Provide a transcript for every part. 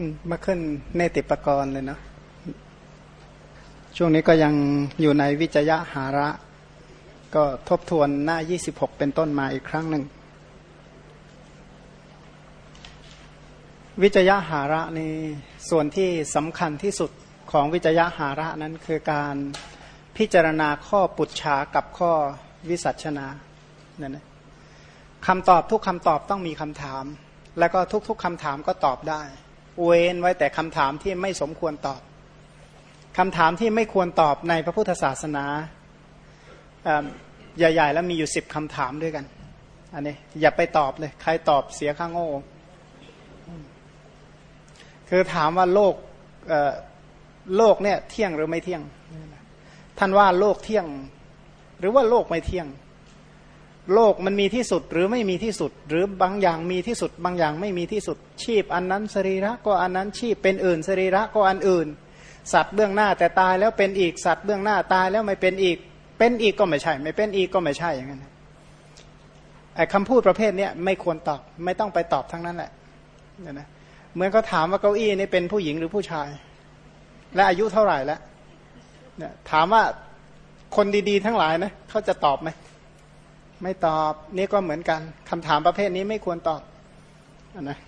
มมาขึ้นเนติปกรณ์เลยเนาะช่วงนี้ก็ยังอยู่ในวิจยะหาระ ก็ทบทวนหน้า 26 เป็นต้นมาอีกครั้งหนึ่ง วิจยะหาระนี่ส่วนที่สำคัญที่สุดของวิจยะหาระนั้นคือการพิจารณาข้อปุจฉากับข้อวิสัชนานั่นนะคำตอบทุกคำตอบต้องมีคำถาม แล้วก็ทุกๆคำถามก็ตอบได้ เว้นไว้แต่คำถามที่ไม่สมควรตอบคำถามที่ไม่ควรตอบในพระพุทธศาสนาใหญ่ ๆ แล้วมีอยู่สิบคำถามด้วยกัน อันนี้อย่าไปตอบเลย ใครตอบเสียข้างโง่ คือถามว่าโลกโลกเนี่ยเที่ยงหรือไม่เที่ยง ท่านว่าโลกเที่ยง หรือว่าโลกไม่เที่ยง โลกมันมีที่สุดหรือไม่มีที่สุด หรือบางอย่างมีที่สุด บางอย่างไม่มีที่สุด ชีพ อันนั้นสรีระก็อันนั้นชีพเป็นอื่นสรีระก็อันอื่น สัตว์เบื้องหน้าแต่ตายแล้วเป็นอีกสัตว์เบื้องหน้าตายแล้วไม่เป็นอีก เป็นอีกก็ไม่ใช่ ไม่เป็นอีกก็ไม่ใช่อย่างนั้นไอ้คำพูดประเภทนี้ไม่ควรตอบไม่ต้องไปตอบทั้งนั้นแหละเนี่ยนะเหมือนเขาถามว่าเก้าอี้นี่เป็นผู้หญิงหรือผู้ชาย และอายุเท่าไหร่แล้วเนี่ยถามว่าคนดีๆ ทั้งหลายนะเขาจะตอบไหม ไม่ตอบ นี่ก็เหมือนกันคำถามประเภทนี้ไม่ควรตอบนะ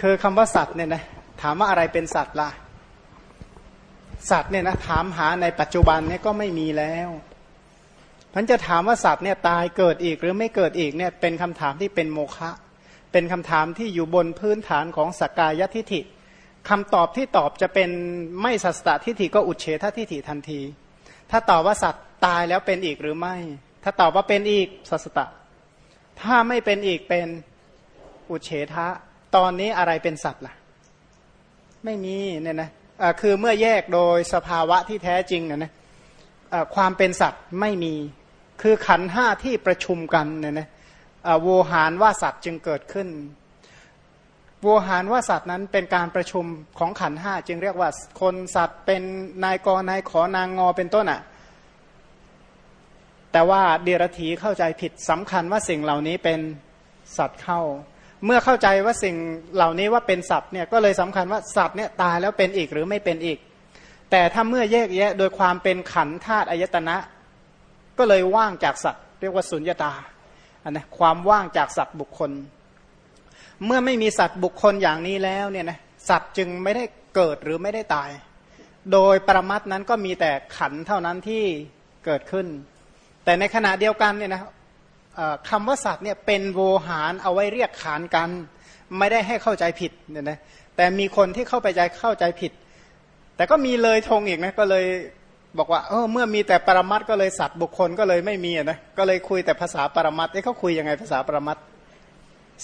คือคำว่าสัตว์เนี่ยนะถามว่าอะไรเป็นสัตว์ล่ะ สัตว์เนี่ยนะถามหาในปัจจุบันเนี่ยก็ไม่มีแล้วพันจะถามว่าสัตว์เนี่ยตายเกิดอีกหรือไม่เกิดอีกเนี่ยเป็นคำถามที่เป็นโมฆะเป็นคำถามที่อยู่บนพื้นฐานของสกกายทิฐิคำตอบที่ตอบจะเป็นไม่สัสตทิฐิก็อุเฉททิฐิทันที ถ้าตอบว่าสัตว์ตายแล้วเป็นอีกหรือไม่ ถ้าตอบว่าเป็นอีกสัสตะ ถ้าไม่เป็นอีกเป็นอุเฉทะ ตอนนี้อะไรเป็นสัตว์ล่ะ ไม่มีเนี่ยนะะคือเมื่อแยกโดยสภาวะที่แท้จริงเนี่ยนะความเป็นสัตว์ไม่มี คือขันห้าที่ประชุมกันเนี่ยนะโวหารว่าสัตว์จึงเกิดขึ้น โวหารว่าสัตว์นั้นเป็นการประชุมของขันห้าจึงเรียกว่าคนสัตว์เป็นนายกนายขอนางงอเป็นต้นอะ แต่ว่าเดียรถีเข้าใจผิดสำคัญว่าสิ่งเหล่านี้เป็นสัตว์เข้า เมื่อเข้าใจว่าสิ่งเหล่านี้ว่าเป็นสัตว์เนี่ยก็เลยสำคัญว่าสัตว์เนี่ยตายแล้วเป็นอีกหรือไม่เป็นอีก แต่ถ้าเมื่อแยกแยะโดยความเป็นขันธาตุอายตนะ ก็เลยว่างจากสัตว์ เรียกว่าสุญญตาอันนะความว่างจากสัตว์บุคคล เมื่อไม่มีสัตว์บุคคลอย่างนี้แล้วเนี่ยนะสัตว์จึงไม่ได้เกิดหรือไม่ได้ตาย โดยประมัดนั้นก็มีแต่ขันเท่านั้นที่เกิดขึ้น แต่ในขณะเดียวกันเนี่ยนะคำว่าสัตว์เนี่ยเป็นโวหารเอาไว้เรียกขานกัน ไม่ได้ให้เข้าใจผิดเนี่ยนะแต่มีคนที่เข้าไปใจเข้าใจผิด แต่ก็มีเลยทงอีกนะก็เลยบอกว่าเออเมื่อมีแต่ปรมัตก็เลยสัตว์บุคคลก็เลยไม่มีนะก็เลยคุยแต่ภาษาปรมัตเอ้เขาคุยยังไงภาษาปรมัต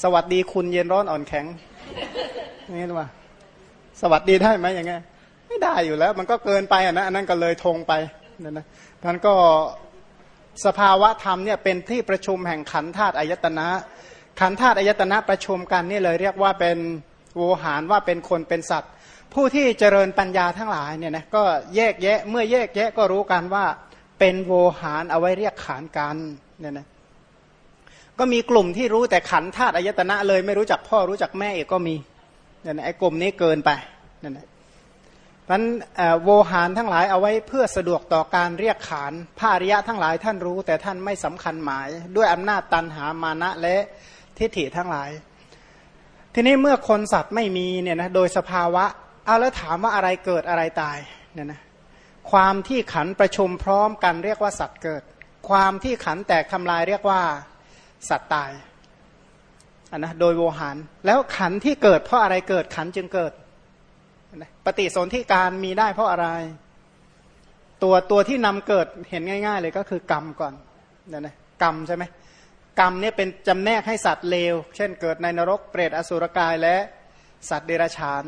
สวัสดีคุณเย็นร้อนอ่อนแข็งนี่หรือเปล่าสวัสดีได้ไหมอย่างไงไม่ได้อยู่แล้ว มันก็เกินไปอะนะอันนั้นก็เลยทงไปนั่นนะท่านก็สภาวะธรรมเนี่ยเป็นที่ประชุมแห่งขันธาตุอายตนะ ขันธาตุอายตนะประชุมกันนี่เลยเรียกว่าเป็นโวหารว่าเป็นคนเป็นสัตว์ ผู้ที่เจริญปัญญาทั้งหลายเนี่ยนะก็แยกแยะเมื่อแยกแยะก็รู้กันว่าเป็นโวหารเอาไว้เรียกขานกันเนี่ยนะ ก็มีกลุ่มที่รู้แต่ขันธาตุอายตนะเลยไม่รู้จักพ่อรู้จักแม่เอกก็มีเนี่ยนไอ้กลุ่มนี้เกินไปนี่ยนะมันโวหารทั้งหลายเอาไว้เพื่อสะดวกต่อการเรียกขานพระอริยะทั้งหลายท่านรู้ แต่ท่านไม่สำคัญหมาย ด้วยอำนาจตันหามานะและทิฏฐิทั้งหลาย ทีนี้เมื่อคนสัตว์ไม่มีเนี่ยนะโดยสภาวะเอาแล้วถามว่าอะไรเกิดอะไรตายเนี่ยนะความที่ขันประชุมพร้อมกันเรียกว่าสัตว์เกิด ความที่ขันแตกทำลายเรียกว่า สัตว์ตายอันนะโดยโวหาร แล้วขันที่เกิดเพราะอะไรเกิดขันจึงเกิดปฏิสนธิการมีได้เพราะอะไร ตัวตัวที่นำเกิดเห็นง่าย ๆ เลยก็คือกรรมก่อนนี่นะกรรมใช่ไหมกรรมเนี่ยเป็นจำแนกให้สัตว์เลว เช่นเกิดในนรกเปรตอสุรกายและสัตว์เดรัจฉาน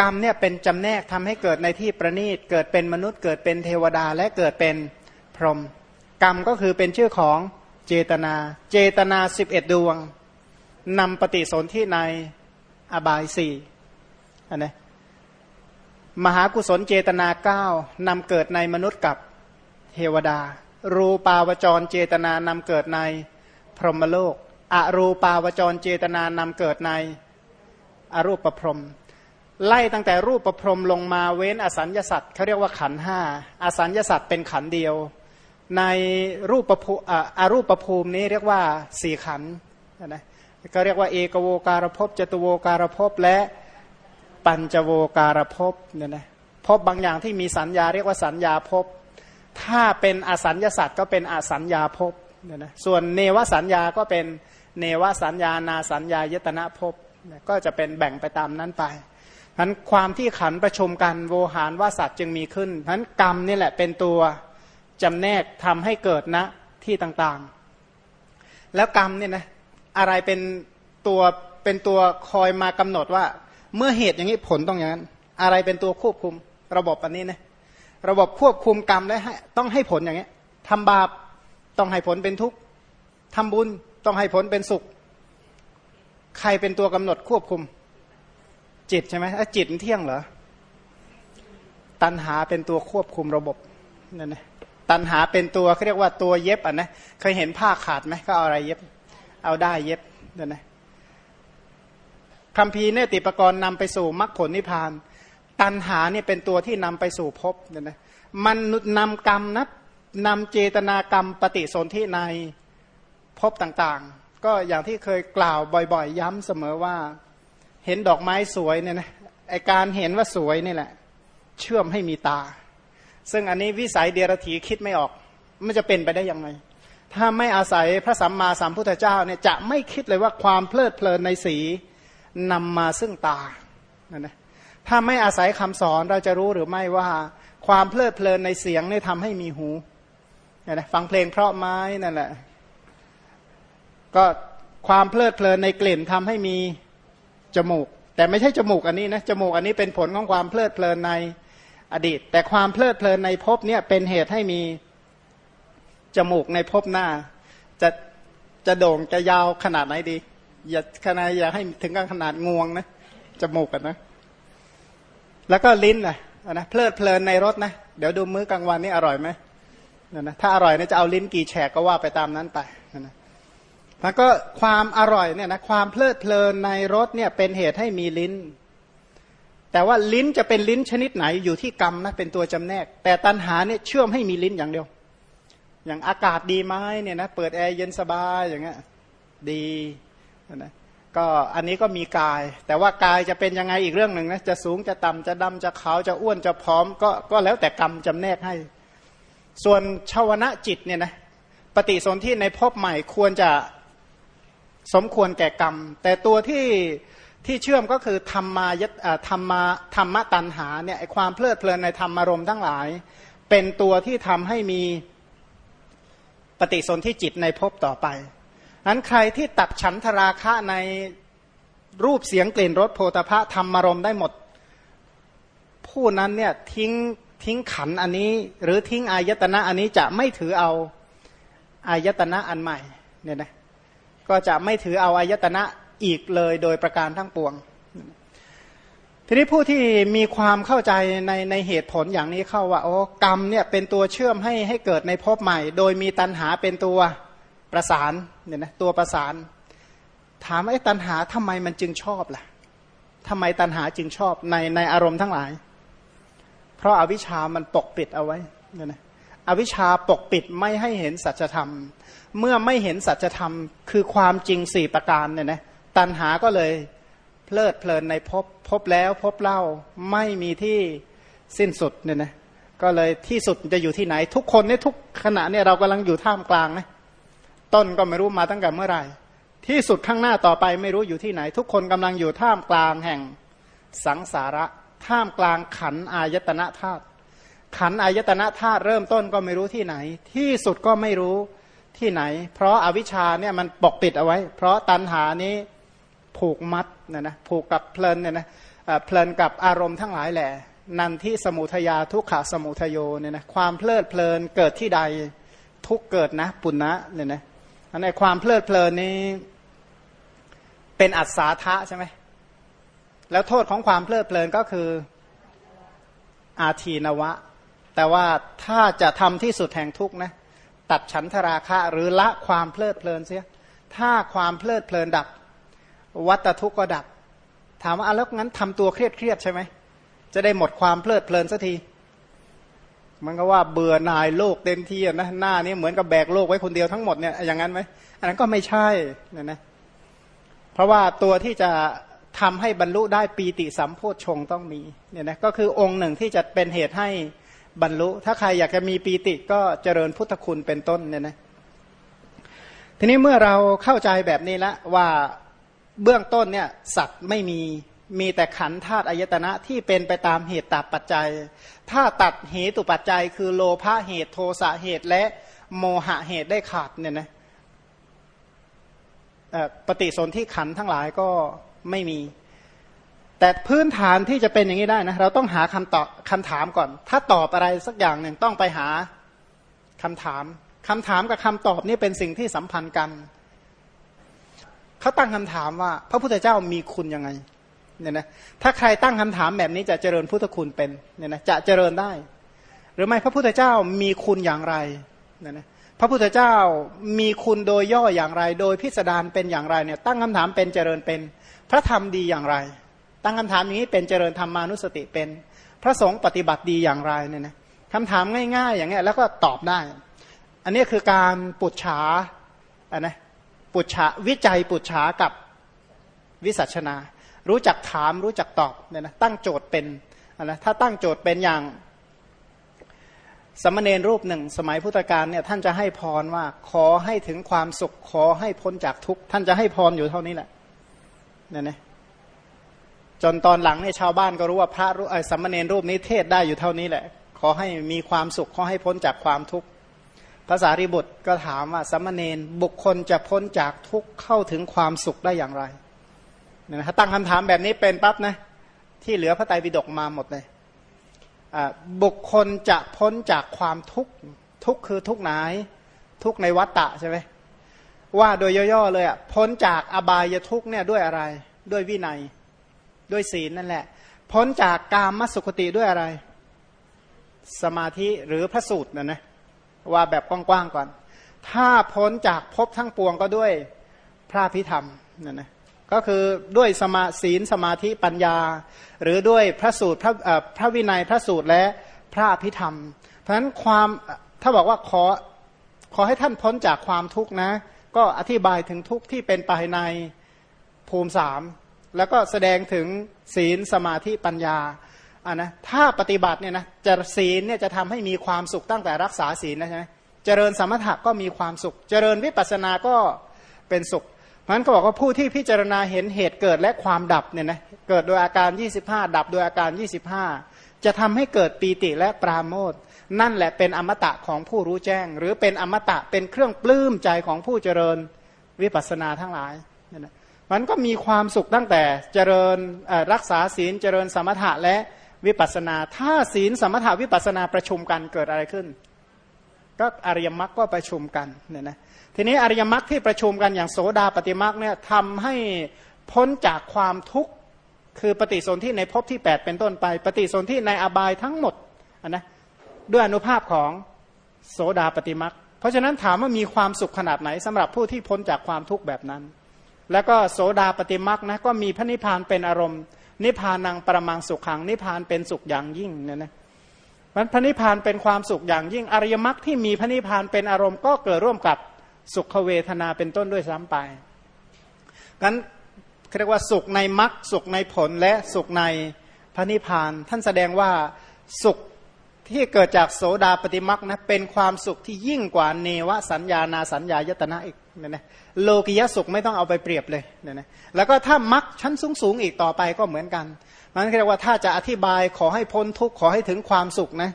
กรรมเนี่ยเป็นจำแนกทำให้เกิดในที่ประณีตเกิดเป็นมนุษย์เกิดเป็นเทวดาและเกิดเป็นพรหมกรรมก็คือเป็นชื่อของ เจตนา เจตนาสิบเอ็ดดวงนำปฏิสนธิในอบายสี่อันนี้มหากุศลเจตนาเก้านำเกิดในมนุษย์กับเทวดา รูปาวจรเจตนานำเกิดในพรหมโลก อรูปาวจรเจตนานำเกิดในอรูปประพรมไล่ตั้งแต่รูปประพรมลงมาเว้นอสัญญาสัตว์เขาเรียกว่าขันห้าอสัญญาสัตว์เป็นขันเดียว ในรูปประภูอารูปประภูมินี้เรียกว่าสี่ขันนะก็เรียกว่าเอกโวการภพจตุโวการภพและปัญจโวการภพเนี่ยนะภพบางอย่างที่มีสัญญาเรียกว่าสัญญาภพถ้าเป็นอสัญญาสัตว์ก็เป็นอสัญญาภพเนี่ยนะส่วนเนวสัญญาก็เป็นเนวสัญญานาสัญญายตนะภพก็จะเป็นแบ่งไปตามนั้นไปนั้นความที่ขันประชุมกันโวหารว่าสัตว์จึงมีขึ้นนั้นกรรมนี่แหละเป็นตัว จำแนกทำให้เกิดณนะที่ต่างๆ แล้วกรรมเนี่ยนะอะไรเป็นตัวเป็นตัวคอยมากำหนดว่า เมื่อเหตุอย่างนี้ผลต้องอย่างนั้น อะไรเป็นตัวควบคุมระบบอันนี้นะระบบควบคุมกรรมได้ให้ต้องให้ผลอย่างนี้ทำบาปต้องให้ผลเป็นทุกข์ทำบุญต้องให้ผลเป็นสุข ใครเป็นตัวกำหนดควบคุม จิตใช่ไหมจิตเที่ยงเหรอตัณหาเป็นตัวควบคุมระบบนั่นนะ ตัณหาเป็นตัวเขาเรียกว่าตัวเย็บอะนะเคยเห็นผ้าขาดไหมก็เอาอะไรเย็บ เอาได้เย็บนั่นนะคำพีเนติปกรณ์นำไปสู่มรรคผลนิพพาน ตัณหาเนี่ยเป็นตัวที่นำไปสู่ภพนั่นนะมันนำกรรมนะนำเจตนากรรมปฏิสนธิในภพต่างๆ ก็อย่างที่เคยกล่าวบ่อยๆ ย้ำเสมอว่า เห็นดอกไม้สวยเนี่ยนะไอการเห็นว่าสวยนี่แหละ เชื่อมให้มีตา ซึ่งอันนี้วิสัยเดียรถีคิดไม่ออก มันจะเป็นไปได้ยังไง ถ้าไม่อาศัยพระสัมมาสัมพุทธเจ้าเนี่ยจะไม่คิดเลยว่าความเพลิดเพลินในสีนำมาซึ่งตานะถ้าไม่อาศัยคำสอนเราจะรู้หรือไม่ว่า ความเพลิดเพลินในเสียงเนี่ยทำให้มีหูนะฟังเพลงเพราะไม้นั่นแหละก็ความเพลิดเพลินในกลิ่นทำให้มีจมูก แต่ไม่ใช่จมูกอันนี้นะจมูกอันนี้เป็นผลของความเพลิดเพลินใน อดีต แต่ความเพลิดเพลินในภพเนี่ยเป็นเหตุให้มีจมูกในภพหน้า จะจะโด่งจะยาวขนาดไหนดี อย่าขนาดอย่าให้ถึงกับขนาดงวงนะจมูกกันนะ แล้วก็ลิ้นนะนะเพลิดเพลินในรสนะเดี๋ยวดูมื้อกลางวันนี่อร่อยไหมนะถ้าอร่อยเนี่ยจะเอาลิ้นกี่แฉกก็ว่าไปตามนั้นไปนะแล้วก็ความอร่อยเนี่ยนะความเพลิดเพลินในรสเนี่ยเป็นเหตุให้มีลิ้น แต่ว่าลิ้นจะเป็นลิ้นชนิดไหนอยู่ที่กรรมนะเป็นตัวจำแนก แต่ตัณหาเนี่ยเชื่อมให้มีลิ้นอย่างเดียว อย่างอากาศดีไหมเนี่ยนะเปิดแอร์เย็นสบายอย่างเงี้ยดีนะก็อันนี้ก็มีกาย แต่ว่ากายจะเป็นยังไงอีกเรื่องหนึ่งนะจะสูงจะต่ำจะดำจะขาวจะอ้วนจะผอมก็ก็แล้วแต่กรรมจำแนกให้ ส่วนชาวนะจิตเนี่ยนะปฏิสนธิในภพใหม่ควรจะสมควรแก่กรรม แต่ตัวที่ ที่เชื่อมก็คือธรรมายธรรมธรรมตันหาเนี่ยความเพลิดเพลินในธรรมารมทั้งหลาย เป็นตัวที่ทำให้มีปฏิสนธิจิตในภพต่อไปนั้นใครที่ตัดฉันทราคะในรูปเสียงกลิ่นรสโพธพะธรรมารมได้หมด ผู้นั้นเนี่ยทิ้งทิ้งขันอันนี้ หรือทิ้งอายตนะอันนี้จะไม่ถือเอาอายตนะอันใหม่เนี่ยนะก็จะไม่ถือเอาอายตนะ อีกเลยโดยประการทั้งปวง ทีนี้ผู้ที่มีความเข้าใจในในเหตุผลอย่างนี้เข้าว่าโอ้กรรมเนี่ยเป็นตัวเชื่อมให้ให้เกิดในภพใหม่ โดยมีตัณหาเป็นตัวประสานเนี่ยนะตัวประสาน ถามไอ้ตัณหาทำไมมันจึงชอบล่ะทำไมตัณหาจึงชอบในในอารมณ์ทั้งหลาย เพราะอาวิชามันปกปิดเอาไว้เนี่ยนะอวิชาปกปิดไม่ให้เห็นสัจธรรม เมื่อไม่เห็นสัจธรรมคือความจริงสี่ประการเนี่ยนะ ตัณหาก็เลยเพลิดเพลินในพบพบแล้วพบเล่าไม่มีที่สิ้นสุดเนี่ยนะก็เลยที่สุดจะอยู่ที่ไหน ทุกคนเนี่ยทุกขณะเนี่ยเรากำลังอยู่ท่ามกลางนะต้นก็ไม่รู้มาตั้งแต่เมื่อไหร่ ที่สุดข้างหน้าต่อไปไม่รู้อยู่ที่ไหน ทุกคนกำลังอยู่ท่ามกลางแห่งสังสาระท่ามกลางขันอายตนะธาตุขันอายตนะธาตุเริ่มต้นก็ไม่รู้ที่ไหน ที่สุดก็ไม่รู้ที่ไหน เพราะอาวิชชาเนี่ยมันปกปิดเอาไว้ เพราะตัณหานี้ ผูกมัดนะนะผูกกับเพลินเนี่ยนะเพลินกับอารมณ์ทั้งหลายแหละนันที่สมุทยาทุกขะสมุทโยเนี่ยนะความเพลิดเพลินเกิดที่ใดทุกเกิดนะปุณณะเนี่ยนะอันในความเพลิดเพลินนี้เป็นอัศาทะใช่ไหมแล้วโทษของความเพลิดเพลินก็คืออาทีนวะ แต่ว่าถ้าจะทำที่สุดแห่งทุกนะตัดฉันทราคะหรือละความเพลิดเพลินเสียถ้าความเพลิดเพลินดับ วัตทุกข์ก็ดับ ถามว่าแล้วงั้นทำตัวเครียดเครียดใช่ไหมจะได้หมดความเพลิดเพลินสักที มันก็ว่าเบื่อหน่ายโลกเต็มที่นะหน้านี้เหมือนกับแบกโลกไว้คนเดียวทั้งหมดเนี่ยอย่างนั้นไหมอันนั้นก็ไม่ใช่นะนะเพราะว่าตัวที่จะทำให้บรรลุได้ปีติสัมโพชงต้องมีเนี่ยนะก็คือองค์หนึ่งที่จะเป็นเหตุให้บรรลุ ถ้าใครอยากจะมีปีติก็เจริญพุทธคุณเป็นต้นเนี่ยนะทีนี้เมื่อเราเข้าใจแบบนี้แล้วว่า เบื้องต้นเนี่ยสัตว์ไม่มีมีแต่ขันธาตุอายตนะที่เป็นไปตามเหตุตามปัจจัย ถ้าตัดเหตุปัจจัย คือโลภะเหตุโทสะเหตุและโมหะเหตุได้ขาดเนี่ยนะปฏิสนธิขันทั้งหลายก็ไม่มี แต่พื้นฐานที่จะเป็นอย่างนี้ได้นะเราต้องหาคำตอบคำถามก่อน ถ้าตอบอะไรสักอย่างหนึ่งต้องไปหาคำถามคำถามกับคำตอบนี่เป็นสิ่งที่สัมพันธ์กัน เขาตั้งคำถามว่า พระพุทธเจ้ามีคุณยังไงเนี่ยนะถ้าใครตั้งคำถามแบบนี้จะเจริญพุทธคุณเป็นเนี่ยนะจะเจริญได้ หรือไม่พระพุทธเจ้ามีคุณอย่างไรเนี่ยนะพระพุทธเจ้ามีคุณโดยย่ออย่างไร โดยพิสดารเป็นอย่างไรเนี่ยตั้งคำถามเป็นเจริญเป็น พระธรรมดีอย่างไร ตั้งคำถามนี้เป็นเจริญธรรมานุสติเป็น พระสงฆ์ปฏิบัติดีอย่างไรเนี่ยนะคำถามง่ายๆ อย่างเงี้ยแล้วก็ตอบได้ อันนี้คือการปุจฉาอันนะ ปุจฉาวิจัยปุจฉากับวิสัชนา รู้จักถามรู้จักตอบเนี่ยนะตั้งโจทย์เป็นนะถ้าตั้งโจทย์เป็นอย่างสมณเณรรูปหนึ่ง สมัยพุทธกาลเนี่ยท่านจะให้พรว่าขอให้ถึงความสุขขอให้พ้นจากทุกข์ท่านจะให้พรอยู่เท่านี้แหละเนี่ยนะจนตอนหลังเนี่ยชาวบ้านก็รู้ว่าพระสมณเณรรูปนี้เทศได้อยู่เท่านี้แหละ ขอให้มีความสุขขอให้พ้นจากความทุกข์ ภาษาริบุตรก็ถามว่าสมณเณรบุคคลจะพ้นจากทุกข์เข้าถึงความสุขได้อย่างไรเนี่ยนะตั้งคำถามแบบนี้เป็นปั๊บนะที่เหลือพระไตรปิฎกมาหมดเลยบุคคลจะพ้นจากความทุกข์ทุกคือทุกไหน ทุกในวัฏฏะใช่ไหมว่าโดยย่อๆเลยอะพ้นจากอบายทุกเนี่ยด้วยอะไร ด้วยวินัย ด้วยศีลนั่นแหละ พ้นจากกามมสุขติด้วยอะไร สมาธิหรือพระสูตรนะนะ ว่าแบบกว้างๆก่อน ถ้าพ้นจากภพทั้งปวงก็ด้วยพระพิธรรมนั่นนะก็คือด้วยสมาศีลสมาธิปัญญา หรือด้วยพระสูตรพระพระวินัยพระสูตรและพระพิธรรม เพราะฉะนั้นความถ้าบอกว่าขอขอให้ท่านพ้นจากความทุกข์นะ ก็อธิบายถึงทุกข์ที่เป็นภายในภูมิสามแล้วก็แสดงถึงศีลสมาธิปัญญา อ่านะถ้าปฏิบัติเนี่ยนะจะศีลเนี่ยจะทำให้มีความสุขตั้งแต่รักษาศีลนะใช่ไหมเจริญสมถะก็มีความสุข เจริญวิปัสสนาก็เป็นสุขเพราะนั้นก็บอกว่าผู้ที่พิจารณาเห็นเหตุเกิดและความดับเนี่ยนะเกิดโดยอาการ 25 ดับโดยอาการ 25 จะทำให้เกิดปีติและปราโมทนั่นแหละเป็นอมตะของผู้รู้แจ้ง หรือเป็นอมตะเป็นเครื่องปลื้มใจของผู้เจริญวิปัสสนาทั้งหลายเนี่ยนะมันก็มีความสุขตั้งแต่เจริญรักษาศีลเจริญสมถะและ วิปัสนา ถ้าศีลสมถะวิปัสนาประชุมกันเกิดอะไรขึ้น ก็อริยมรรคก็ประชุมกันเนี่ยนะทีนี้อริยมรรคที่ประชุมกันอย่างโสดาปฏิมรรคเนี่ยทำให้พ้นจากความทุกข์คือปฏิสนธิในภพที่ 8 เป็นต้นไป ปฏิสนธิในอบายทั้งหมดนะด้วยอนุภาพของโสดาปฏิมรรคเพราะฉะนั้นถามว่ามีความสุขขนาดไหนสำหรับผู้ที่พ้นจากความทุกข์แบบนั้น แล้วก็โสดาปฏิมรรคนะก็มีพระนิพพานเป็นอารมณ์ นิพพานังประมังสุขขัง นิพพานเป็นสุขอย่างยิ่งเนี่ยนะมันพระนิพพานเป็นความสุขอย่างยิ่งอริยมรรคที่มีพระนิพพานเป็นอารมณ์ก็เกิดร่วมกับสุขเวทนาเป็นต้นด้วยซ้ำไปงั้นเรียกว่าสุขในมรรคสุขในผลและสุขในพระนิพพาน ท่านแสดงว่าสุข ที่เกิดจากโสดาปฏิมักนะเป็นความสุขที่ยิ่งกว่าเนวสัญญานาสัญญายตนะอีกเนี่ยนะโลกิยสุขไม่ต้องเอาไปเปรียบเลยเนี่ยนะแล้วก็ถ้ามักชั้นสูงสูงอีกต่อไปก็เหมือนกันมันเรียกว่าถ้าจะอธิบายขอให้พ้นทุกข์ขอให้ถึงความสุขนะ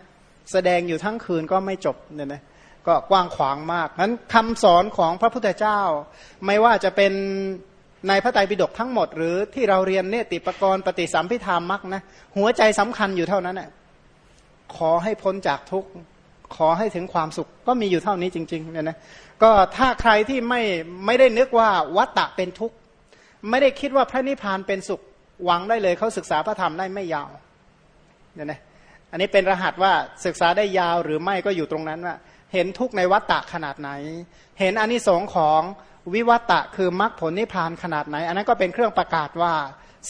แสดงอยู่ทั้งคืนก็ไม่จบเนี่ยนะก็กว้างขวางมากนั้นคำสอนของพระพุทธเจ้า ไม่ว่าจะเป็นในพระไตรปิฎกทั้งหมด หรือที่เราเรียนเนติปกรณ์ปฏิสัมพิธามักนะหัวใจสำคัญอยู่เท่านั้นแหละ ขอให้พ้นจากทุกข์ ขอให้ถึงความสุข ก็มีอยู่เท่านี้จริงๆเนี่ยนะก็ถ้าใครที่ไม่ไม่ได้นึกว่าวัตตะเป็นทุกข์ไม่ได้คิดว่าพระนิพพานเป็นสุขหวังได้เลยเขาศึกษาพระธรรมได้ไม่ยาวเนี่ยนะอันนี้เป็นรหัสว่าศึกษาได้ยาวหรือไม่ก็อยู่ตรงนั้นว่าเห็นทุกข์ในวัตตะขนาดไหน เห็นอนิสงค์ของวิวัตตะคือมรรคผลนิพพานขนาดไหน อันนั้นก็เป็นเครื่องประกาศว่า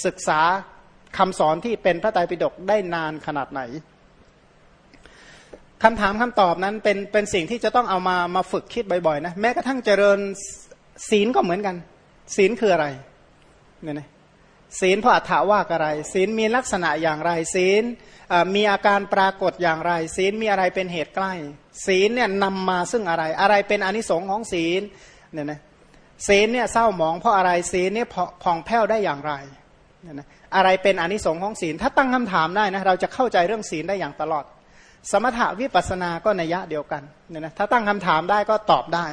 ศึกษาคำสอนที่เป็นพระไตรปิฎกได้นานขนาดไหน คำถามคำตอบนั้นเป็นเป็นสิ่งที่จะต้องเอามามาฝึกคิดบ่อยๆนะแม้กระทั่งเจริญศีลก็เหมือนกัน ศีลคืออะไรเนี่ยนะศีลพระอัฏฐาว่าอะไร ศีลมีลักษณะอย่างไร ศีลมีอาการปรากฏอย่างไร ศีลมีอะไรเป็นเหตุใกล้ ศีลเนี่ยนำมาซึ่งอะไร อะไรเป็นอนิสงค์ของศีลเนี่ยนะศีลเนี่ยเศร้าหมองเพราะอะไรศีลเนี่ยผ่องแผ้วได้อย่างไรเนี่ยนะอะไรเป็นอนิสงค์ของศีล ถ้าตั้งคำถามได้นะเราจะเข้าใจเรื่องศีลได้อย่างตลอด สมถะวิปัสสนาก็นัยยะเดียวกันเนี่ยนะถ้าตั้งคำถามได้ก็ตอบได้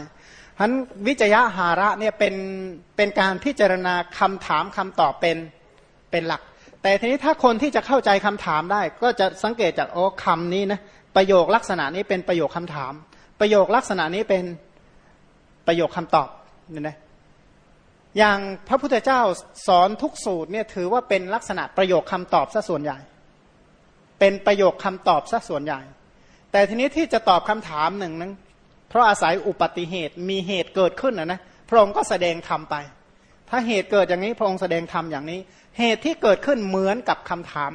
ฉะนั้นวิจยะหาระเนี่ยเป็นเป็นการพิจารณาคำถามคำตอบเป็นเป็นหลัก แต่ทีนี้ถ้าคนที่จะเข้าใจคำถามได้ ก็จะสังเกตจากโอ้คำนี้นะประโยคลักษณะนี้เป็นประโยคคำถาม ประโยคลักษณะนี้เป็นประโยคคำตอบเนี่ยนะอย่างพระพุทธเจ้าสอนทุกสูตรเนี่ยถือว่าเป็นลักษณะประโยคคำตอบซะส่วนใหญ่ เป็นประโยคคำตอบซะส่วนใหญ่ แต่ทีนี้ที่จะตอบคำถามหนึ่งนั้นเพราะอาศัยอุปัติเหตุมีเหตุเกิดขึ้นนะนะพระองค์ก็แสดงธรรมไป ถ้าเหตุเกิดอย่างนี้พระองค์แสดงธรรมอย่างนี้ เหตุที่เกิดขึ้นเหมือนกับคำถาม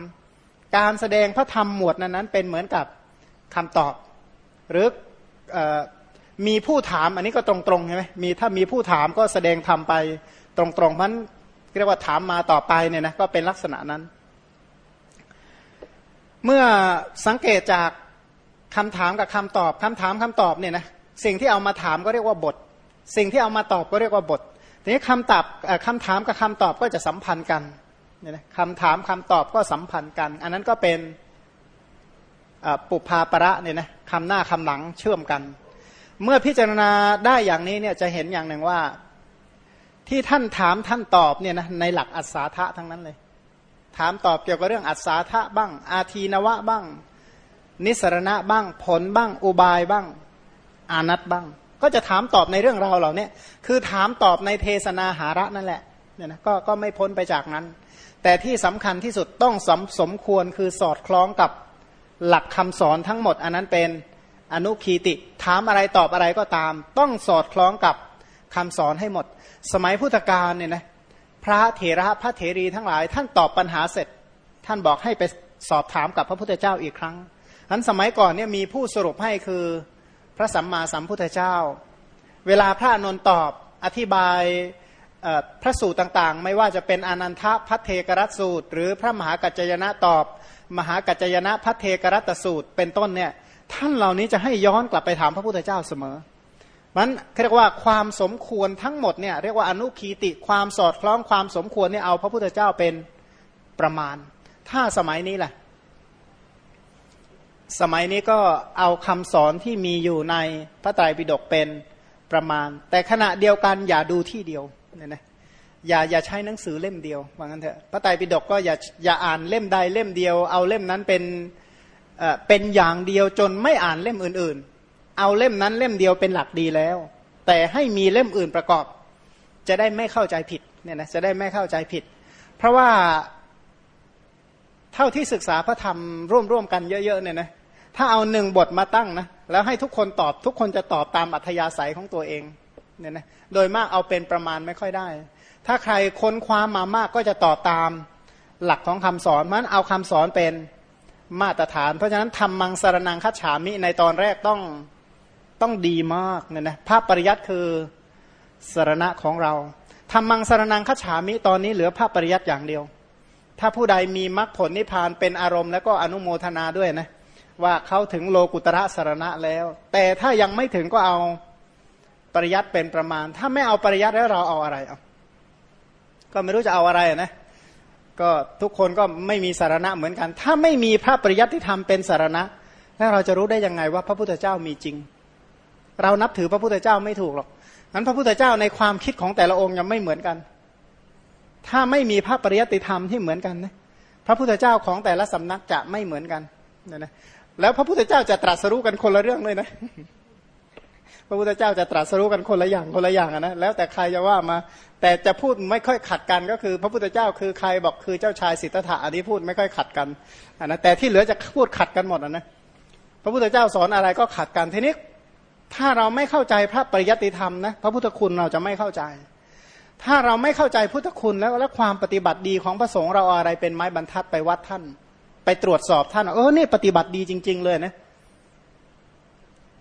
การแสดงพระธรรมหมวดนั้นนั้นเป็นเหมือนกับคำตอบ หรือมีผู้ถามอันนี้ก็ตรงๆใช่ไหมมีถ้ามีผู้ถามก็แสดงธรรมไปตรงๆมันเรียกว่าถามมาต่อไปเนี่ยนะก็เป็นลักษณะนั้น เมื่อสังเกตจากคำถามกับคำตอบคำถามคำตอบเนี่ยนะสิ่งที่เอามาถามก็เรียกว่าบท สิ่งที่เอามาตอบก็เรียกว่าบททีนี้คำตอบคำถามกับคำตอบก็จะสัมพันธ์กันเนี่ยนะคำถามคำตอบก็สัมพันธ์กัน อันนั้นก็เป็นปุพาประเนี่ยนะคำหน้าคำหลังเชื่อมกัน เมื่อพิจารณาได้อย่างนี้เนี่ยจะเห็นอย่างหนึ่งว่าที่ท่านถามท่านตอบเนี่ยนะในหลักอัศธะทั้งนั้นเลย ถามตอบเกี่ยวกับเรื่องอัศธะบ้าง อาทีนวะบ้าง นิสรณะบ้าง ผลบ้าง อุบายบ้าง อานัตบ้าง ก็จะถามตอบในเรื่องราวเหล่านี้คือถามตอบในเทศนาหาระนั่นแหละเนี่ยนะก็ก็ไม่พ้นไปจากนั้น แต่ที่สำคัญที่สุดต้องสมสมควรคือสอดคล้องกับหลักคำสอนทั้งหมด อันนั้นเป็นอนุคีติ ถามอะไรตอบอะไรก็ตาม ต้องสอดคล้องกับคำสอนให้หมด สมัยพุทธกาลเนี่ยนะ พระเถระพระเถรีทั้งหลาย ท่านตอบปัญหาเสร็จ ท่านบอกให้ไปสอบถามกับพระพุทธเจ้าอีกครั้งนั้นสมัยก่อนเนี่ยมีผู้สรุปให้คือพระสัมมาสัมพุทธเจ้า เวลาพระนนตอบอธิบายพระสูตรต่างๆ ไม่ว่าจะเป็นอนันทพัทเทกรัตสูตร หรือพระมหากัจจยนะตอบ มหากัจจยนะพัทเทกรัตสูตร เป็นต้นเนี่ยท่านเหล่านี้จะให้ย้อนกลับไปถามพระพุทธเจ้าเสมอ มันเรียกว่าความสมควรทั้งหมดเนี่ยเรียกว่าอนุคีติความสอดคล้องความสมควรเนี่ยเอาพระพุทธเจ้าเป็นประมาณ ถ้าสมัยนี้แหละสมัยนี้ก็เอาคำสอนที่มีอยู่ในพระไตรปิฎกเป็นประมาณ แต่ขณะเดียวกันอย่าดูที่เดียวเนี่ยนะอย่าอย่าใช้หนังสือเล่มเดียวว่างั้นเถอะพระไตรปิฎกก็อย่าอย่าอ่านเล่มใดเล่มเดียว เอาเล่มนั้นเป็นเอ่อเป็นอย่างเดียวจนไม่อ่านเล่มอื่น เอาเล่มนั้นเล่มเดียวเป็นหลักดีแล้ว แต่ให้มีเล่มอื่นประกอบ จะได้ไม่เข้าใจผิดเนี่ยนะจะได้ไม่เข้าใจผิด เพราะว่าเท่าที่ศึกษาพระธรรมร่วมๆกันเยอะๆเนี่ยนะถ้าเอาหนึ่งบทมาตั้งนะแล้วให้ทุกคนตอบทุกคนจะตอบตามอัธยาศัยของตัวเองเนี่ยนะโดยมากเอาเป็นประมาณไม่ค่อยได้ ถ้าใครค้นคว้ามามากก็จะตอบตามหลักของคำสอนมันเอาคำสอนเป็นมาตรฐาน เพราะฉะนั้นทำมังสารนังคัจฉามิในตอนแรกต้อง ต้องดีมากเนี่ยนะภาพปริยัติคือสารณะของเราทำมังสารนังขฉามิตอนนี้เหลือภาพปริยัติอย่างเดียว ถ้าผู้ใดมีมรรคผลนิพพานเป็นอารมณ์แล้วก็อนุโมทนาด้วยนะว่าเขาถึงโลกุตระสารณะแล้ว แต่ถ้ายังไม่ถึงก็เอาปริยัติเป็นประมาณ ถ้าไม่เอาปริยัติแล้วเราเอาอะไรเอาก็ไม่รู้จะเอาอะไรนะก็ทุกคนก็ไม่มีสารณะเหมือนกัน ถ้าไม่มีพระปริยัติที่ทำเป็นสารณะ แล้วเราจะรู้ได้ยังไงว่าพระพุทธเจ้ามีจริง เรานับถือพระพุทธเจ้าไม่ถูกหรอกนั้นพระพุทธเจ้าในความคิดของแต่ละองค์ยังไม่เหมือนกัน ถ้าไม่มีพระปริยติธรรมที่เหมือนกันนะพระพุทธเจ้าของแต่ละสำนักจะไม่เหมือนกันนะนะแล้วพระพุทธเจ้าจะตรัสรู้กันคนละเรื่องเลยนะ พระพุทธเจ้าจะตรัสรู้กันคนละอย่างคนละอย่างนะแล้วแต่ใครจะว่ามา แต่จะพูดไม่ค่อยขัดกันก็คือ พระพุทธเจ้าคือใครบอกคือเจ้าชายสิทธัตถะอันนี้พูดไม่ค่อยขัดกันนะแต่ที่เหลือจะพูดขัดกันหมดนะพระพุทธเจ้าสอนอะไรก็ขัดกันทีนี้ ถ้าเราไม่เข้าใจพระปริยัติธรรมนะพระพุทธคุณเราจะไม่เข้าใจ ถ้าเราไม่เข้าใจพุทธคุณแล้วและความปฏิบัติดีของพระสงฆ์เราอะไรเป็นไม้บรรทัดไปวัดท่าน ไปตรวจสอบท่านเออนี่ปฏิบัติดีจริง ๆ เลยนะ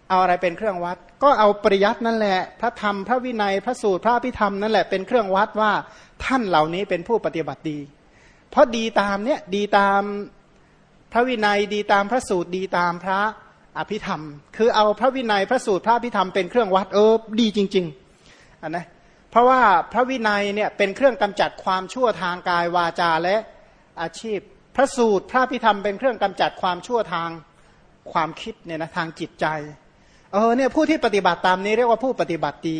เอาอะไรเป็นเครื่องวัด ก็เอาปริยัตินั่นแหละ พระธรรมพระวินัยพระสูตรพระพิธรรมนั่นแหละเป็นเครื่องวัดว่าท่านเหล่านี้เป็นผู้ปฏิบัติดี เพราะดีตามเนี้ยดีตามพระวินัยดีตามพระสูตรดีตามพระ อภิธรรม คือเอาพระวินัยพระสูตรพระอภิธรรมเป็นเครื่องวัดเออดีจริงๆอันนะเพราะว่าพระวินัยเนี่ยเป็นเครื่องกำจัดความชั่วทางกายวาจาและอาชีพ พระสูตรพระพิธรรมเป็นเครื่องกำจัดความชั่วทางความคิดเนี่ยนะทางจิตใจเออเนี่ยผู้ที่ปฏิบัติตามนี้เรียกว่าผู้ปฏิบัติดี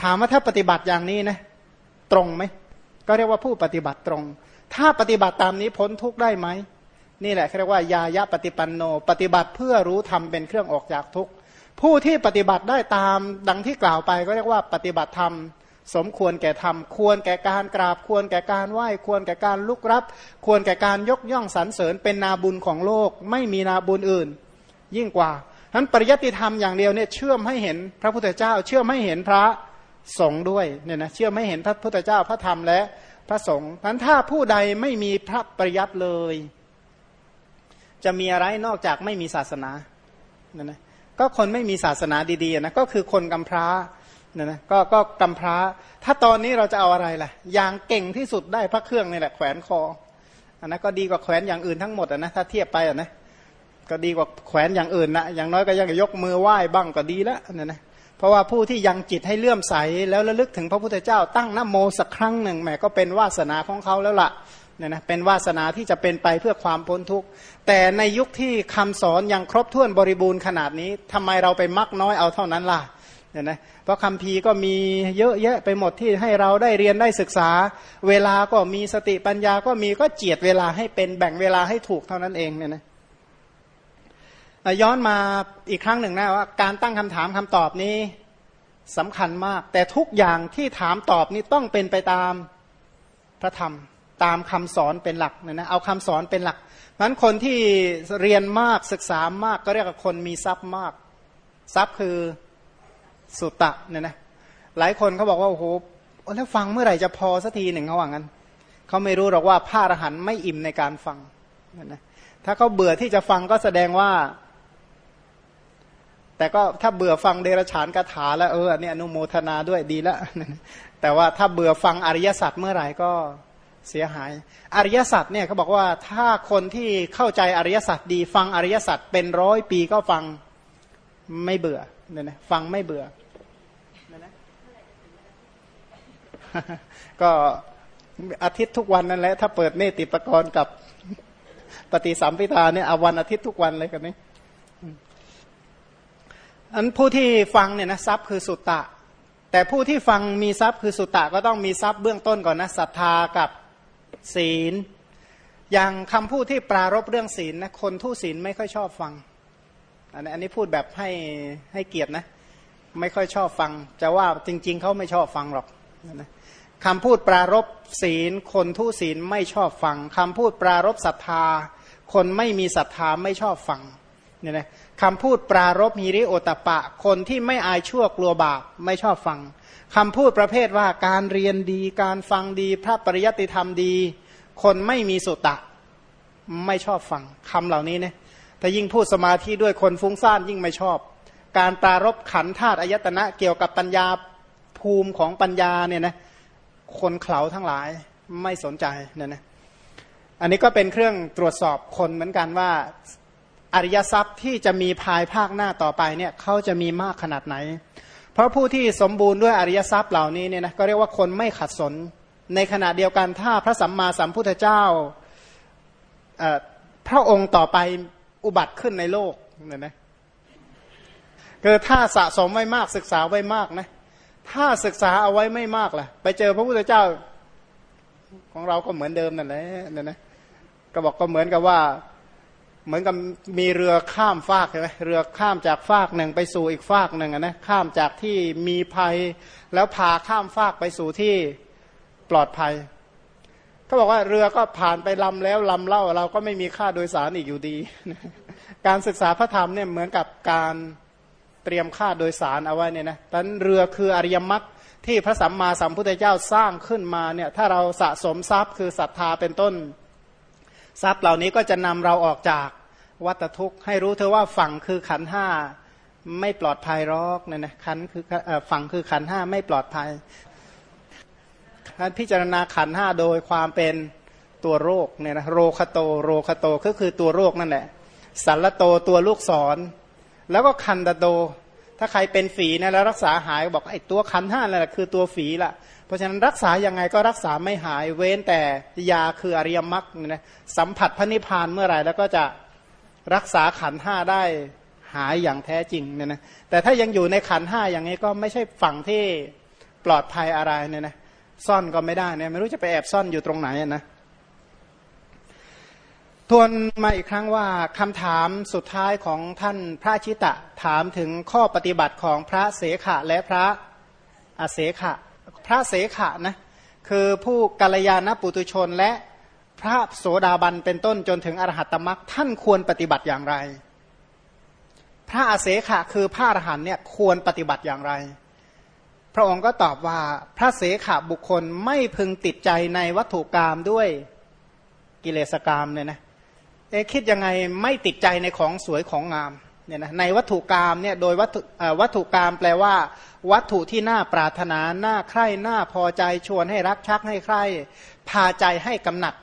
ถามว่าถ้าปฏิบัติอย่างนี้นะตรงไหมก็เรียกว่าผู้ปฏิบัติตรง ถ้าปฏิบัติตามนี้พ้นทุกข์ได้ไหม นี่แหละเรียกว่ายายะปฏิปันโน ปฏิบัติเพื่อรู้ธรรมเป็นเครื่องออกจากทุกข์ผู้ที่ปฏิบัติได้ตามดังที่กล่าวไปก็เรียกว่าปฏิบัติธรรมสมควรแก่ธรรม ควรแก่การกราบ ควรแก่การไหว้ ควรแก่การลุกรับ ควรแก่การยกย่องสรรเสริญเป็นนาบุญของโลก ไม่มีนาบุญอื่น ยิ่งกว่านั้นปริยัติธรรมอย่างเดียวเนี่ยเชื่อมให้เห็นพระพุทธเจ้า เชื่อมให้เห็นพระสงฆ์ด้วยเนี่ยนะเชื่อมให้เห็นพระพุทธเจ้าพระธรรมและพระสงฆ์นั้นถ้าผู้ใดไม่มีพระปริยัติเลย จะมีอะไรนอกจากไม่มีศาสนาเนี่ยนะก็คนไม่มีศาสนาดีๆนะก็คือคนกำพร้าเนี่ยนะก็ก็กำพร้า ถ้าตอนนี้เราจะเอาอะไรล่ะ อย่างเก่งที่สุดได้พระเครื่องนี่แหละแขวนคออันนั้นก็ดีกว่าแขวนอย่างอื่นทั้งหมดนะถ้าเทียบไปอะนะก็ดีกว่าแขวนอย่างอื่นนะอย่างน้อยก็ยังยกมือไหว้บ้างก็ดีแล้วเนี่ยนะเพราะว่าผู้ที่ยังจิตให้เลื่อมใสแล้วระลึกถึงพระพุทธเจ้าตั้งนโมสักครั้งหนึ่งแหมก็เป็นวาสนาของเขาแล้วละ่ะ เนี่ยนะเป็นวาสนาที่จะเป็นไปเพื่อความพ้นทุกข์แต่ในยุคที่คำสอนยังครบถ้วนบริบูรณ์ขนาดนี้ทำไมเราไปมักน้อยเอาเท่านั้นล่ะเนี่ยนะเพราะคำพีก็มีเยอะแยะไปหมดที่ให้เราได้เรียนได้ศึกษา เวลาก็มีสติปัญญาก็มีก็เจียดเวลาให้เป็นแบ่งเวลาให้ถูกเท่านั้นเองเนี่ยนะย้อนมาอีกครั้งหนึ่งนะว่าการตั้งคำถามคำตอบนี้สำคัญมาก แต่ทุกอย่างที่ถามตอบนี้ต้องเป็นไปตามพระธรรม ตามคำสอนเป็นหลักนะนะเอาคำสอนเป็นหลักนั้นคนที่เรียนมากศึกษามากก็เรียกว่าคนมีทรัพย์มาก ทรัพย์คือสุตตะเนี่ยนะหลายคนเขาบอกว่าโอ้โหแล้วฟังเมื่อไหร่จะพอสักทีหนึ่งเขาว่างั้นเขาไม่รู้หรอกว่าพระอรหันต์ไม่อิ่มในการฟังนะถ้าเขาเบื่อที่จะฟังก็แสดงว่า แต่ก็ถ้าเบื่อฟังเดรฉานคาถา แล้วเอออันนี้อนุโมทนาด้วยดีแล้วแต่ว่าถ้าเบื่อฟังอริยสัจเมื่อไหร่ก็ เสียหาย อริยสัจเนี่ยเขาบอกว่าถ้าคนที่เข้าใจอริยสัจดี ฟังอริยสัจเป็นร้อยปีก็ฟังไม่เบื่อเนี่ยนะฟังไม่เบื่อก็อาทิตย์ทุกวันนั่นแหละถ้าเปิดเนติปกรณ์กับปฏิสัมพิทาเนี่ยเอาวันอาทิตย์ทุกวันเลยกันนี้อันผู้ที่ฟังเนี่ยนะทรัพย์คือสุตตะ แต่ผู้ที่ฟังมีทรัพย์คือสุตตะก็ต้องมีทรัพย์เบื้องต้นก่อนนะศรัทธากับ ศีล อย่างคำพูดที่ปรารบเรื่องศีลนะคนทุศีลไม่ค่อยชอบฟังอันนี้อันนี้พูดแบบให้ให้เกียรตินะ ไม่ค่อยชอบฟัง จะว่าจริง ๆเขาไม่ชอบฟังหรอกนะคำพูดปรารบศีล คนทุศีลไม่ชอบฟังคำพูดปรารบศรัทธา คนไม่มีศรัทธาไม่ชอบฟัง เนี่ยนะคำพูดปรารบฮิริโอตปะ คนที่ไม่อายชั่วกลัวบาปไม่ชอบฟังคำพูดประเภทว่าการเรียนดีการฟังดีพระปริยัติธรรมดี คนไม่มีสุตตะ ไม่ชอบฟังคำเหล่านี้เนี่ยแต่ยิ่งพูดสมาธิด้วยคนฟุ้งซ่านยิ่งไม่ชอบ การปรารบขันธาตุอายตนะเกี่ยวกับปัญญาภูมิของปัญญาเนี่ยนะคนเขาทั้งหลายไม่สนใจเนี่ยนะอันนี้ก็เป็นเครื่องตรวจสอบคนเหมือนกันว่า อริยทรัพย์ที่จะมีภายภาคหน้าต่อไปเนี่ยเขาจะมีมากขนาดไหน เพราะผู้ที่สมบูรณ์ด้วยอริยทรัพย์เหล่านี้เนี่ยนะก็เรียกว่าคนไม่ขัดสน ในขณะเดียวกันถ้าพระสัมมาสัมพุทธเจ้าพระองค์ต่อไปอุบัติขึ้นในโลกเนี่ยนะคือถ้าสะสมไว้มากศึกษาไว้มากนะถ้าศึกษาเอาไว้ไม่มากล่ะ ไปเจอพระพุทธเจ้าของเราก็เหมือนเดิมนั่นแหละเนี่ยนะก็บอกก็เหมือนกับว่า เหมือนกับมีเรือข้ามฟากใช่ไหมเรือข้ามจากฟากหนึ่งไปสู่อีกฟากหนึ่งนะข้ามจากที่มีภัย แล้วพาข้ามฟากไปสู่ที่ปลอดภัยเขาบอกว่าเรือก็ผ่านไปลำแล้วลำเล่า เราก็ไม่มีค่าโดยสารอีกอยู่ดี การศึกษาพระธรรมเนี่ยเหมือนกับการเตรียมค่าโดยสารเอาไว้เนี่ยนะตอนเรือคืออริยมรรคที่พระสัมมาสัมพุทธเจ้าสร้างขึ้นมาเนี่ยถ้าเราสะสมทรัพย์คือศรัทธาเป็นต้น ทรัพย์เหล่านี้ก็จะนำเราออกจากวัฏทุกข์ ให้รู้เธอว่าฝั่งคือขันห้าไม่ปลอดภัยรอกเนี่ยนะขันคือฝั่งคือขันห้าไม่ปลอดภัยการพิจารณาขันห้าโดยความเป็นตัวโรคเนี่ยนะโรคโตโรคโตก็คือตัวโรคนั่นแหละสัลลโตตัวลูกศร แล้วก็คันตโต ถ้าใครเป็นฝีนะแล้วรักษาหายบอกไอ้ตัวคันห้านั่นแหละคือตัวฝีละเพราะฉะนั้นรักษายังไงก็รักษาไม่หายเว้นแต่ยาคืออริยมรรคนะสัมผัสพระนิพพานเมื่อไหร่แล้วก็จะรักษาขันห้าได้หายอย่างแท้จริงเนี่ยนะแต่ถ้ายังอยู่ในขันห้าอย่างนี้ก็ไม่ใช่ฝั่งที่ปลอดภัยอะไรเนี่ยนะซ่อนก็ไม่ได้เนี่ยไม่รู้จะไปแอบซ่อนอยู่ตรงไหนนะ วนมาอีกครั้งว่าคำถามสุดท้ายของท่านพระชิตะถามถึงข้อปฏิบัติของพระเสขะและพระอาเสขะ พระเสขะนะคือผู้กัลยาณปุตุชนและพระโสดาบันเป็นต้นจนถึงอรหัตตมรักท่านควรปฏิบัติอย่างไร พระอาเสขะคือพระอรหันเนี่ยควรปฏิบัติอย่างไร พระองค์ก็ตอบว่าพระเสขะบุคคลไม่พึงติดใจในวัตถุกรรมด้วยกิเลสกรรมเนี่ยนะ เอ๊คิดยังไงไม่ติดใจในของสวยของงามเนี่ยนะในวัตถุกรรมเนี่ยโดยวัตถุวัตถุกรรมแปลว่า วัตถุที่น่าปรารถนาน่าใคร่น่าพอใจชวนให้รักชักให้ใคร่พาใจให้กำหนัด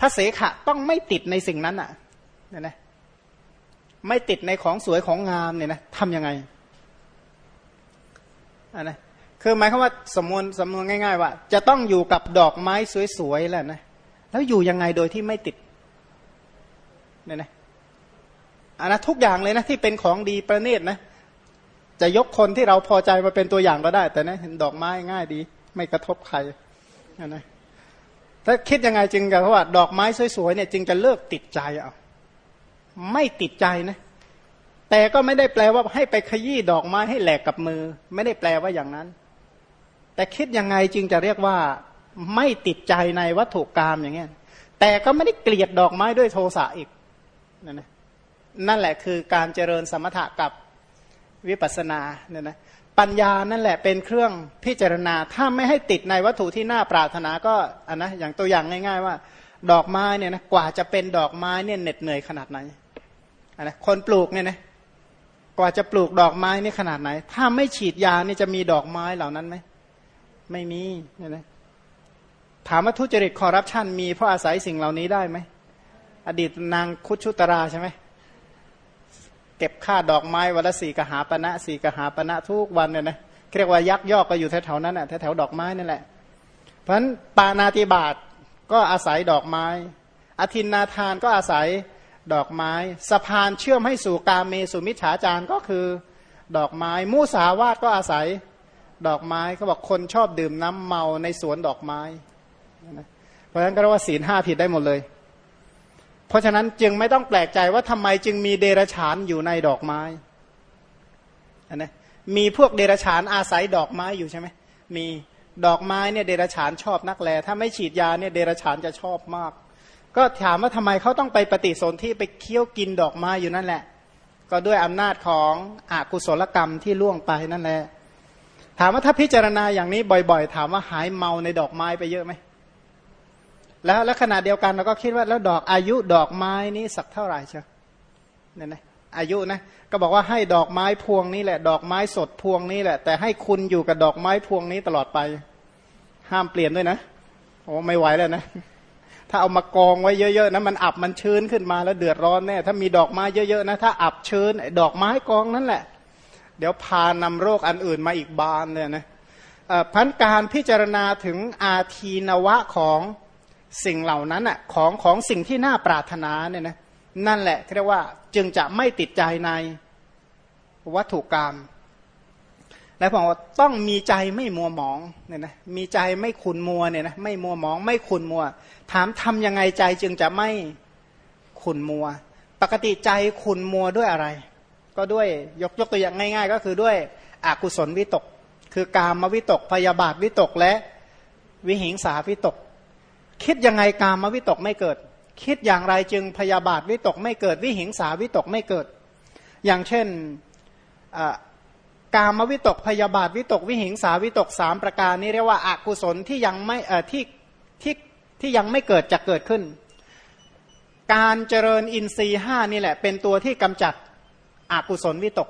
พระเสขะต้องไม่ติดในสิ่งนั้นอะเนี่ยนะไม่ติดในของสวยของงามเนี่ยนะทำยังไงอันนะคือหมายความว่าสมมติสมมติง่าย ๆ ว่า จะต้องอยู่กับดอกไม้สวยๆแหละนะแล้วอยู่ยังไงโดยที่ไม่ติด เนี่ยนะอันนะทุกอย่างเลยนะที่เป็นของดีประณีตนะ จะยกคนที่เราพอใจมาเป็นตัวอย่างก็ได้ แต่นะเห็นดอกไม้ง่ายดี ไม่กระทบใครนะถ้าคิดยังไงจึงกับว่า ดอกไม้สวยๆเนี่ยจึงจะเลิกติดใจเอาไม่ติดใจนะ แต่ก็ไม่ได้แปลว่าให้ไปขยี้ดอกไม้ให้แหลกกับมือ ไม่ได้แปลว่าอย่างนั้น แต่คิดยังไงจึงจะเรียกว่า ไม่ติดใจในวัตถุกรรมอย่างเงี้ยแต่ก็ไม่ได้เกลียดดอกไม้ด้วยโทสะอีก นั่นนะนั่นแหละคือการเจริญสมถะกับวิปัสสนาเนี่ยนะปัญญานั่นแหละเป็นเครื่องพิจารณา ถ้าไม่ให้ติดในวัตถุที่น่าปรารถนาก็อันนะอย่างตัวอย่างง่าย ๆ ว่า ดอกไม้เนี่ยนะกว่าจะเป็นดอกไม้เนี่ยเหน็ดเหนื่อยขนาดไหนอันนะคนปลูกเนี่ยนะกว่าจะปลูกดอกไม้นี่ขนาดไหน ถ้าไม่ฉีดยานี่จะมีดอกไม้เหล่านั้นไหมไม่มีเนี่ยนะถามว่าทุจริตคอร์รัปชันมีเพราะอาศัยสิ่งเหล่านี้ได้ไหม อดีตนางคุชุตราใช่ไหมเก็บค่าดอกไม้วันละสี่กหาปณะสี่กหาปณะทุกวันเนี่ยนะเรียกว่ายักยอกก็อยู่แถวๆนั้นอะแถวๆดอกไม้นั่นแหละ เพราะฉะนั้นปานาติบาตก็อาศัยดอกไม้ อธินนาทานก็อาศัยดอกไม้ สะพานเชื่อมให้สู่กาเมสุมิจฉาจารก็คือดอกไม้ มูสาวาตก็อาศัยดอกไม้เขาบอกคนชอบดื่มน้ำเมาในสวนดอกไม้ เพราะฉะนั้นก็เรียกว่าศีลห้าผิดได้หมดเลย เพราะฉะนั้นจึงไม่ต้องแปลกใจว่าทำไมจึงมีเดรฉานอยู่ในดอกไม้อันนะมีพวกเดรฉานอาศัยดอกไม้อยู่ใช่ไหมมีดอกไม้เนี่ยเดรฉานชอบนักแล ถ้าไม่ฉีดยาเนี่ยเดรฉานจะชอบมาก ก็ถามว่าทำไมเขาต้องไปปฏิสนธิไปเคี้ยวกินดอกไม้อยู่นั่นแหละ ก็ด้วยอำนาจของอกุศลกรรมที่ล่วงไปนั่นแหละ ถามว่าถ้าพิจารณาอย่างนี้บ่อย ๆ ถามว่าหายเมาในดอกไม้ไปเยอะไหม แล้วแล้วขณะเดียวกันเราก็คิดว่าแล้วดอกอายุดอกไม้นี้สักเท่าไหร่เชียวเนี่ยนะอายุนะก็บอกว่าให้ดอกไม้พวงนี้แหละ ดอกไม้สดพวงนี้แหละ แต่ให้คุณอยู่กับดอกไม้พวงนี้ตลอดไป ห้ามเปลี่ยนด้วยนะโอ้ไม่ไหวแล้วนะ ถ้าเอามากองไว้เยอะๆนะมันอับมันชื้นขึ้นมาแล้วเดือดร้อนแน่ถ้ามีดอกไม้เยอะๆนะถ้าอับชื้นดอกไม้กองนั่นแหละ เดี๋ยวพานำโรคอันอื่นมาอีกบานเลยนะพันการพิจารณาถึงอาทีนวะของ สิ่งเหล่านั้นอะของของสิ่งที่น่าปรารถนาเนี่ยนะนั่นแหละเรียกว่าจึงจะไม่ติดใจในวัตถุกรรมและบอกว่าต้องมีใจไม่มัวหมองเนี่ยนะมีใจไม่ขุนมัวเนี่ยนะไม่มัวหมองไม่ขุนมัว ถามทำยังไงใจจึงจะไม่ขุนมัว ปกติใจขุนมัวด้วยอะไร ก็ด้วยยกยกตัวอย่างง่าย ๆ ก็คือด้วยอกุศลวิตก คือกามวิตกพยาบาทวิตกและวิหิงสาวิตก คิดยังไงกามวิตกไม่เกิด คิดอย่างไรจึงพยาบาทวิตกไม่เกิด วิหิงสาวิตกไม่เกิด อย่างเช่นกามวิตกพยาบาทวิตกวิหิงสาวิตกสามประการนี้เรียกว่าอากุศลที่ยังไม่ที่ที่ที่ยังไม่เกิดจะเกิดขึ้น การเจริญอินทรีห้านี่แหละ เป็นตัวที่กำจัดอกุศลวิตก